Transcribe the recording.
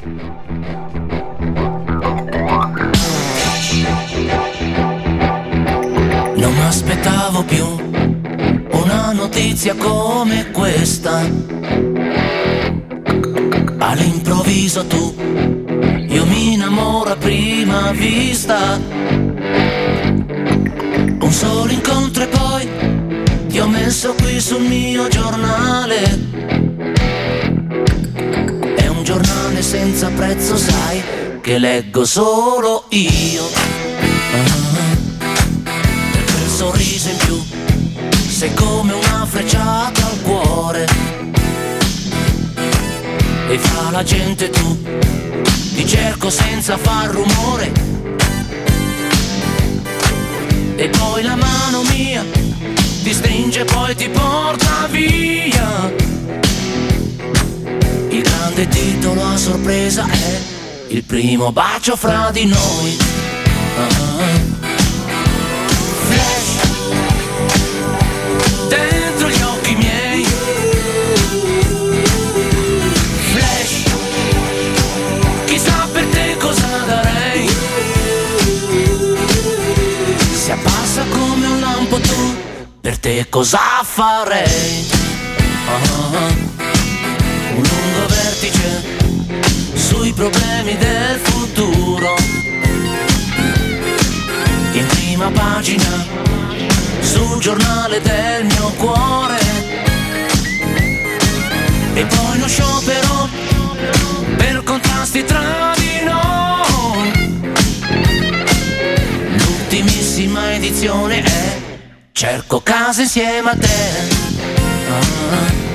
Non mi aspettavo più una notizia come questa. All'improvviso tu, io mi innamoro a prima vista. Un solo incontro e poi ti ho messo qui sul mio giornale. Senza prezzo, sai, che leggo solo io. Ah, per quel sorriso in più, sei come una frecciata al cuore. E fra la gente tu, ti cerco senza far rumore. E poi la mano mia ti stringe poi ti porta grande titolo a sorpresa è il primo bacio fra di noi. Ah. Flash dentro gli occhi miei. Flash, chissà per te cosa darei. Si abbassa come un lampo tu, per te cosa farei? Ah. Sui problemi del futuro. In prima pagina, sul giornale del mio cuore. E poi uno sciopero per contrasti tra di noi. L'ultimissima edizione è Cerco casa insieme a te. Ah.